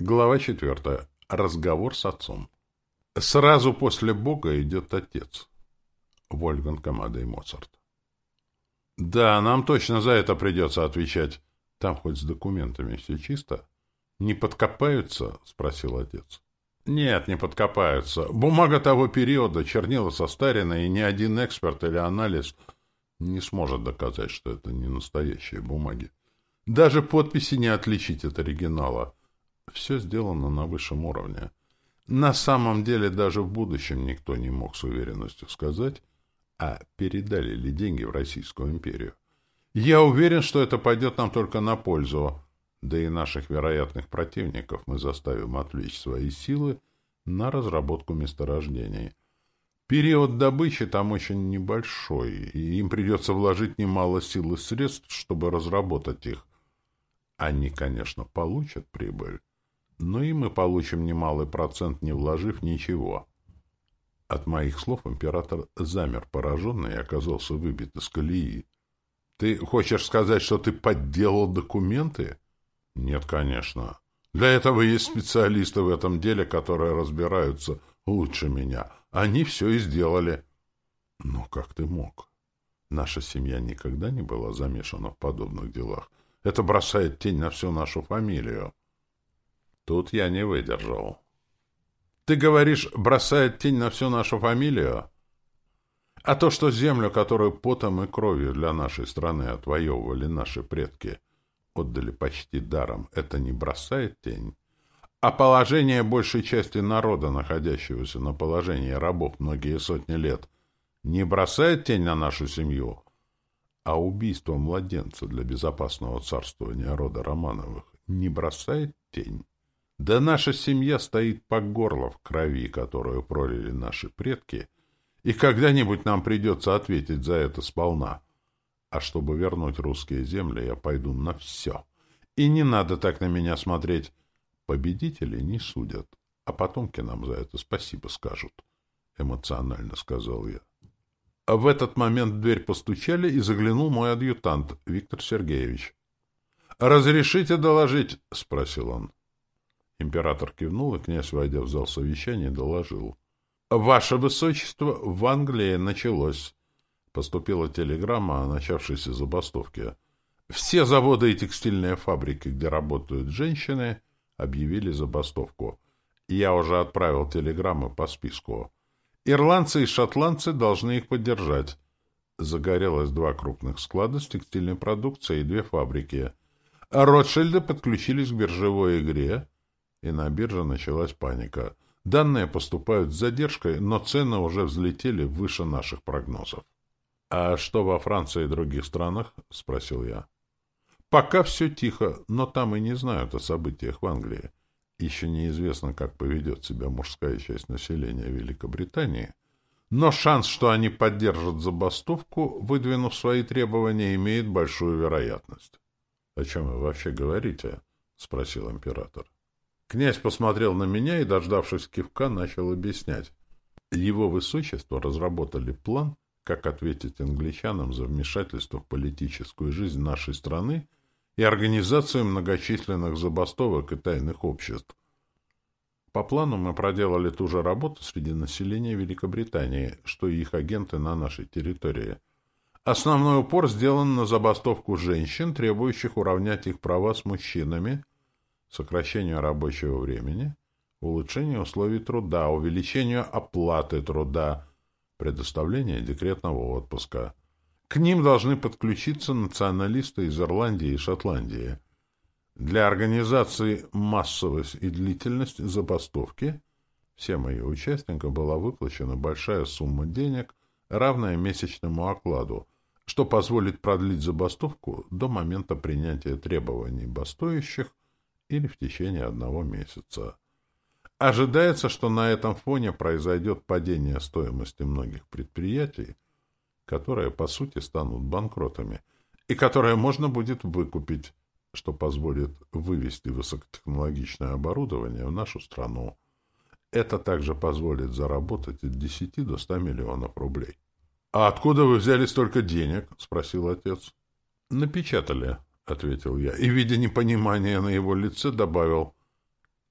Глава четвертая. Разговор с отцом. Сразу после Бога идет отец. Вольфганг Амадей Моцарт. Да, нам точно за это придется отвечать. Там хоть с документами все чисто. Не подкопаются? Спросил отец. Нет, не подкопаются. Бумага того периода, чернила состарена, и ни один эксперт или анализ не сможет доказать, что это не настоящие бумаги. Даже подписи не отличить от оригинала. Все сделано на высшем уровне. На самом деле даже в будущем никто не мог с уверенностью сказать, а передали ли деньги в Российскую империю. Я уверен, что это пойдет нам только на пользу, да и наших вероятных противников мы заставим отвлечь свои силы на разработку месторождений. Период добычи там очень небольшой, и им придется вложить немало сил и средств, чтобы разработать их. Они, конечно, получат прибыль, но и мы получим немалый процент, не вложив ничего. От моих слов император замер пораженный и оказался выбит из колеи. Ты хочешь сказать, что ты подделал документы? Нет, конечно. Для этого есть специалисты в этом деле, которые разбираются лучше меня. Они все и сделали. Но как ты мог? Наша семья никогда не была замешана в подобных делах. Это бросает тень на всю нашу фамилию. Тут я не выдержал. Ты говоришь, бросает тень на всю нашу фамилию? А то, что землю, которую потом и кровью для нашей страны отвоевывали наши предки, отдали почти даром, это не бросает тень? А положение большей части народа, находящегося на положении рабов многие сотни лет, не бросает тень на нашу семью? А убийство младенца для безопасного царствования рода Романовых не бросает тень? Да наша семья стоит по горло в крови, которую пролили наши предки, и когда-нибудь нам придется ответить за это сполна. А чтобы вернуть русские земли, я пойду на все. И не надо так на меня смотреть. Победители не судят, а потомки нам за это спасибо скажут, — эмоционально сказал я. А в этот момент в дверь постучали, и заглянул мой адъютант, Виктор Сергеевич. — Разрешите доложить? — спросил он. Император кивнул, и князь, войдя в зал совещания, доложил. — Ваше Высочество, в Англии началось. Поступила телеграмма о начавшейся забастовке. Все заводы и текстильные фабрики, где работают женщины, объявили забастовку. Я уже отправил телеграммы по списку. Ирландцы и шотландцы должны их поддержать. Загорелось два крупных склада с текстильной продукцией и две фабрики. Ротшильды подключились к биржевой игре — и на бирже началась паника. Данные поступают с задержкой, но цены уже взлетели выше наших прогнозов. — А что во Франции и других странах? — спросил я. — Пока все тихо, но там и не знают о событиях в Англии. Еще неизвестно, как поведет себя мужская часть населения Великобритании, но шанс, что они поддержат забастовку, выдвинув свои требования, имеет большую вероятность. — О чем вы вообще говорите? — спросил император. — Князь посмотрел на меня и, дождавшись кивка, начал объяснять. Его высочество разработали план, как ответить англичанам за вмешательство в политическую жизнь нашей страны и организацию многочисленных забастовок и тайных обществ. По плану мы проделали ту же работу среди населения Великобритании, что и их агенты на нашей территории. Основной упор сделан на забастовку женщин, требующих уравнять их права с мужчинами – сокращению рабочего времени, улучшению условий труда, увеличению оплаты труда, предоставлению декретного отпуска. К ним должны подключиться националисты из Ирландии и Шотландии. Для организации массовость и длительность забастовки всем ее участникам была выплачена большая сумма денег, равная месячному окладу, что позволит продлить забастовку до момента принятия требований бастующих или в течение одного месяца. Ожидается, что на этом фоне произойдет падение стоимости многих предприятий, которые, по сути, станут банкротами, и которые можно будет выкупить, что позволит вывести высокотехнологичное оборудование в нашу страну. Это также позволит заработать от 10 до 100 миллионов рублей. — А откуда вы взяли столько денег? — спросил отец. — Напечатали, — ответил я, и, видя непонимание на его лице, добавил,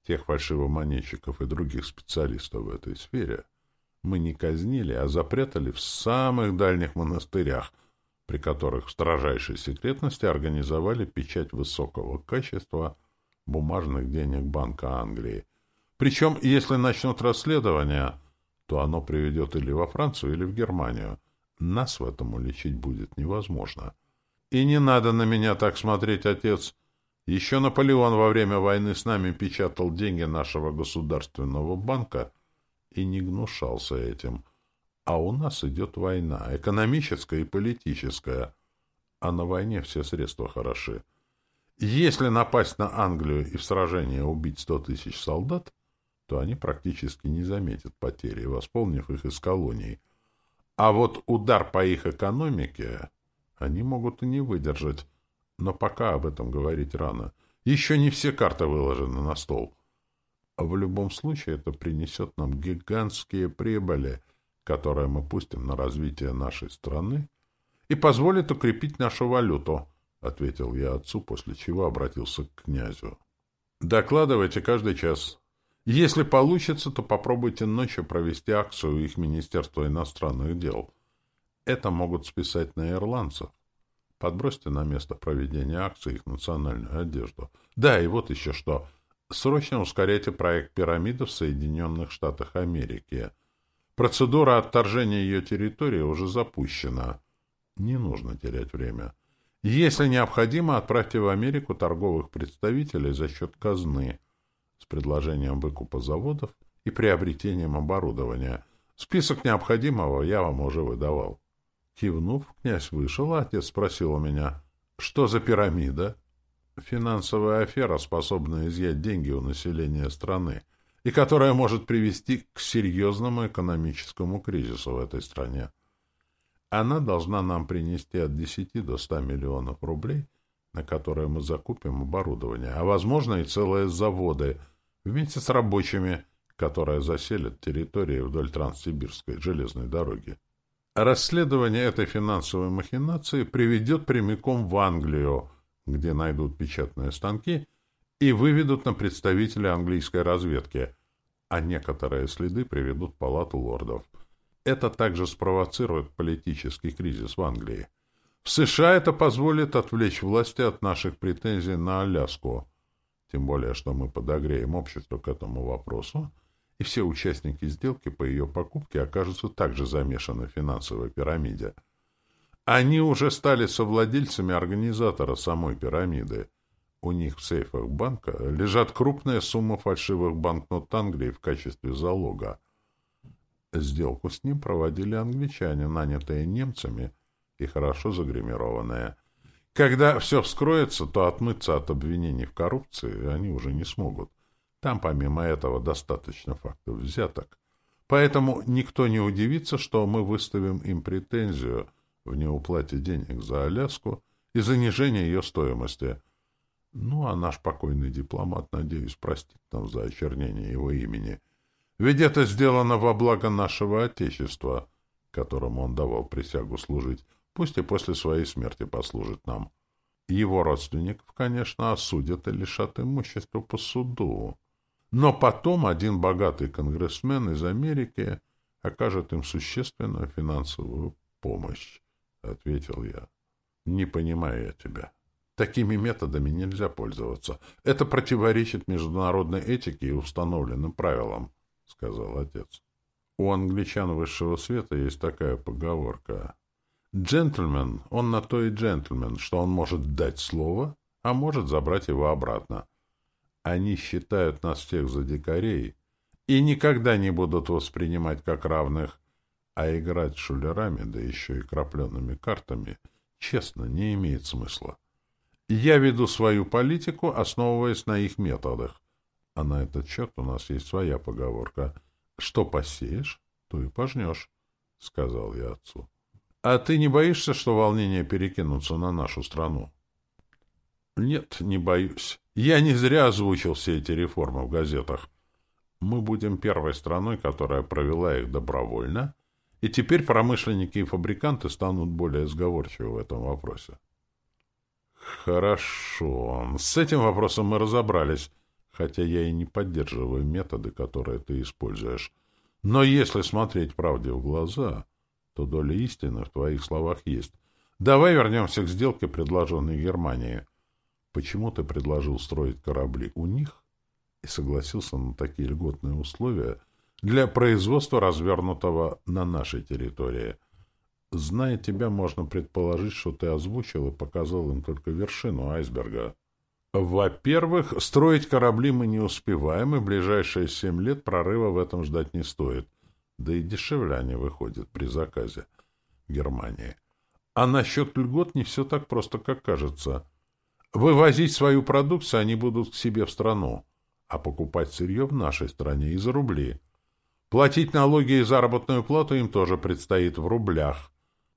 Тех фальшивомонетчиков и других специалистов в этой сфере мы не казнили, а запрятали в самых дальних монастырях, при которых в строжайшей секретности организовали печать высокого качества бумажных денег Банка Англии. Причем, если начнут расследование, то оно приведет или во Францию, или в Германию. Нас в этом уличить будет невозможно. И не надо на меня так смотреть, отец. Еще Наполеон во время войны с нами печатал деньги нашего государственного банка и не гнушался этим. А у нас идет война, экономическая и политическая. А на войне все средства хороши. Если напасть на Англию и в сражении убить сто тысяч солдат, то они практически не заметят потери, восполнив их из колоний. А вот удар по их экономике они могут и не выдержать. Но пока об этом говорить рано. Еще не все карты выложены на стол. А в любом случае это принесет нам гигантские прибыли, которые мы пустим на развитие нашей страны и позволит укрепить нашу валюту, — ответил я отцу, после чего обратился к князю. — Докладывайте каждый час. Если получится, то попробуйте ночью провести акцию их Министерства иностранных дел. Это могут списать на ирландцев. Подбросьте на место проведения акции их национальную одежду. Да, и вот еще что. Срочно ускоряйте проект пирамиды в Соединенных Штатах Америки. Процедура отторжения ее территории уже запущена. Не нужно терять время. Если необходимо, отправьте в Америку торговых представителей за счет казны с предложением выкупа заводов и приобретением оборудования. Список необходимого я вам уже выдавал. Кивнув, князь вышел, а отец спросил у меня, что за пирамида? Финансовая афера, способная изъять деньги у населения страны, и которая может привести к серьезному экономическому кризису в этой стране. Она должна нам принести от 10 до 100 миллионов рублей, на которые мы закупим оборудование, а, возможно, и целые заводы, вместе с рабочими, которые заселят территории вдоль Транссибирской железной дороги. Расследование этой финансовой махинации приведет прямиком в Англию, где найдут печатные станки и выведут на представителя английской разведки, а некоторые следы приведут в палату лордов. Это также спровоцирует политический кризис в Англии. В США это позволит отвлечь власти от наших претензий на Аляску, тем более, что мы подогреем общество к этому вопросу, и все участники сделки по ее покупке окажутся также замешаны в финансовой пирамиде. Они уже стали совладельцами организатора самой пирамиды. У них в сейфах банка лежат крупные суммы фальшивых банкнот Англии в качестве залога. Сделку с ним проводили англичане, нанятые немцами и хорошо загримированные. Когда все вскроется, то отмыться от обвинений в коррупции они уже не смогут. Там, помимо этого, достаточно фактов взяток. Поэтому никто не удивится, что мы выставим им претензию в неуплате денег за Аляску и занижение ее стоимости. Ну, а наш покойный дипломат, надеюсь, простит нам за очернение его имени. Ведь это сделано во благо нашего Отечества, которому он давал присягу служить, пусть и после своей смерти послужит нам. Его родственников, конечно, осудят и лишат имущества по суду. Но потом один богатый конгрессмен из Америки окажет им существенную финансовую помощь, — ответил я. — Не понимаю я тебя. Такими методами нельзя пользоваться. Это противоречит международной этике и установленным правилам, — сказал отец. У англичан высшего света есть такая поговорка. Джентльмен, он на то и джентльмен, что он может дать слово, а может забрать его обратно. Они считают нас всех за дикарей и никогда не будут воспринимать как равных, а играть шулерами, да еще и крапленными картами, честно, не имеет смысла. Я веду свою политику, основываясь на их методах. А на этот счет у нас есть своя поговорка. Что посеешь, то и пожнешь, — сказал я отцу. А ты не боишься, что волнения перекинутся на нашу страну? Нет, не боюсь. Я не зря озвучил все эти реформы в газетах. Мы будем первой страной, которая провела их добровольно, и теперь промышленники и фабриканты станут более сговорчивы в этом вопросе. Хорошо. С этим вопросом мы разобрались. хотя я и не поддерживаю методы, которые ты используешь. Но если смотреть правде в глаза, то доля истины в твоих словах есть. Давай вернемся к сделке, предложенной Германии. Почему ты предложил строить корабли у них и согласился на такие льготные условия для производства развернутого на нашей территории? Зная тебя, можно предположить, что ты озвучил и показал им только вершину айсберга. Во-первых, строить корабли мы не успеваем, и ближайшие семь лет прорыва в этом ждать не стоит. Да и дешевле они выходят при заказе Германии. А насчет льгот не все так просто, как кажется. Вывозить свою продукцию они будут к себе в страну, а покупать сырье в нашей стране из-за рублей. Платить налоги и заработную плату им тоже предстоит в рублях.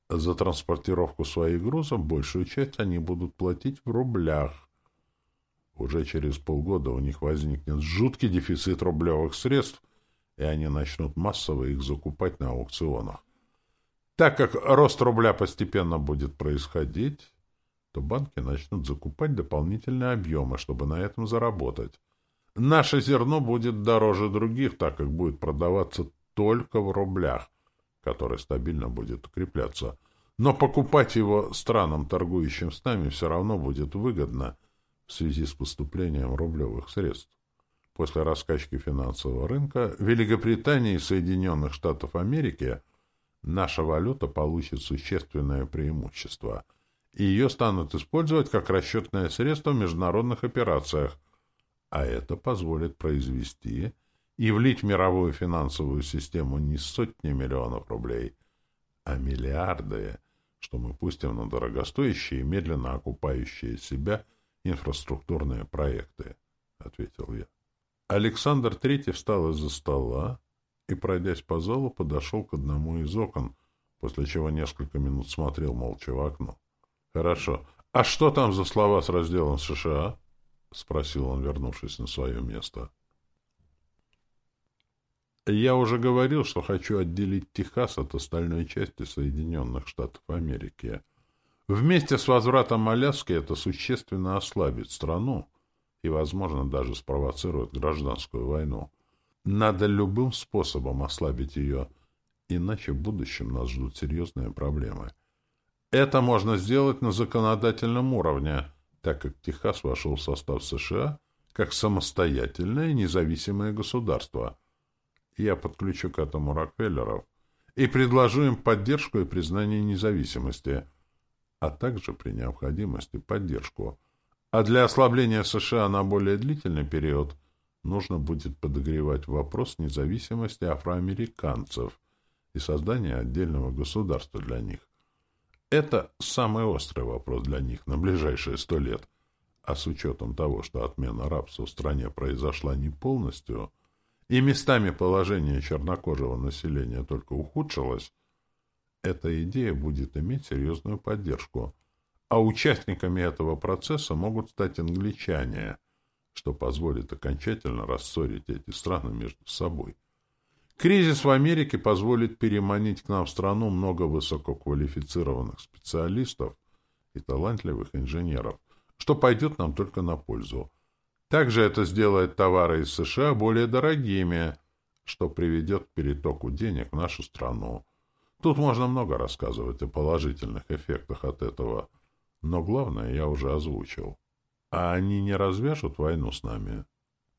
За транспортировку своих грузов большую часть они будут платить в рублях. Уже через полгода у них возникнет жуткий дефицит рублевых средств, и они начнут массово их закупать на аукционах. Так как рост рубля постепенно будет происходить, то банки начнут закупать дополнительные объемы, чтобы на этом заработать. Наше зерно будет дороже других, так как будет продаваться только в рублях, который стабильно будет укрепляться. Но покупать его странам, торгующим с нами, все равно будет выгодно – в связи с поступлением рублевых средств. После раскачки финансового рынка Великобритании и Соединенных Штатов Америки наша валюта получит существенное преимущество, и ее станут использовать как расчетное средство в международных операциях, а это позволит произвести и влить в мировую финансовую систему не сотни миллионов рублей, а миллиарды, что мы пустим на дорогостоящие и медленно окупающие себя – инфраструктурные проекты, — ответил я. Александр Третий встал из-за стола и, пройдясь по залу, подошел к одному из окон, после чего несколько минут смотрел молча в окно. — Хорошо. А что там за слова с разделом США? — спросил он, вернувшись на свое место. — Я уже говорил, что хочу отделить Техас от остальной части Соединенных Штатов Америки, Вместе с возвратом Аляски это существенно ослабит страну и, возможно, даже спровоцирует гражданскую войну. Надо любым способом ослабить ее, иначе в будущем нас ждут серьезные проблемы. Это можно сделать на законодательном уровне, так как Техас вошел в состав США как самостоятельное независимое государство. Я подключу к этому Рокфеллеров и предложу им поддержку и признание независимости – а также при необходимости поддержку. А для ослабления США на более длительный период нужно будет подогревать вопрос независимости афроамериканцев и создания отдельного государства для них. Это самый острый вопрос для них на ближайшие сто лет. А с учетом того, что отмена рабства в стране произошла не полностью, и местами положение чернокожего населения только ухудшилось, эта идея будет иметь серьезную поддержку, а участниками этого процесса могут стать англичане, что позволит окончательно рассорить эти страны между собой. Кризис в Америке позволит переманить к нам в страну много высококвалифицированных специалистов и талантливых инженеров, что пойдет нам только на пользу. Также это сделает товары из США более дорогими, что приведет к перетоку денег в нашу страну. Тут можно много рассказывать о положительных эффектах от этого, но главное я уже озвучил. А они не развяжут войну с нами.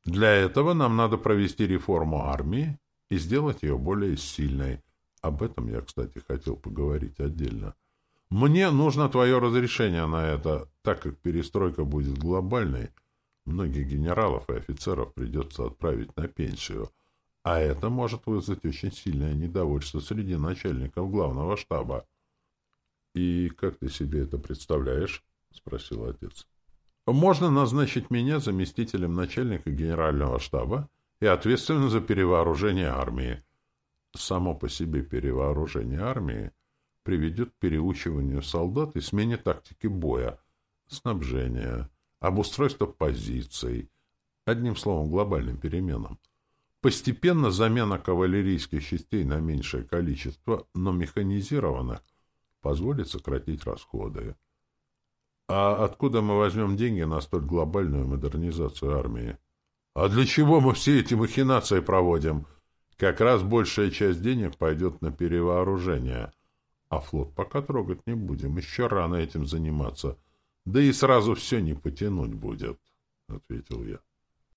Для этого нам надо провести реформу армии и сделать ее более сильной. Об этом я, кстати, хотел поговорить отдельно. Мне нужно твое разрешение на это, так как перестройка будет глобальной. Многих генералов и офицеров придется отправить на пенсию — а это может вызвать очень сильное недовольство среди начальников главного штаба. — И как ты себе это представляешь? — спросил отец. — Можно назначить меня заместителем начальника генерального штаба и ответственным за перевооружение армии. Само по себе перевооружение армии приведет к переучиванию солдат и смене тактики боя, снабжения, обустройства позиций, одним словом, глобальным переменам. Постепенно замена кавалерийских частей на меньшее количество, но механизированных, позволит сократить расходы. А откуда мы возьмем деньги на столь глобальную модернизацию армии? А для чего мы все эти махинации проводим? Как раз большая часть денег пойдет на перевооружение. А флот пока трогать не будем. Еще рано этим заниматься. Да и сразу все не потянуть будет, — ответил я.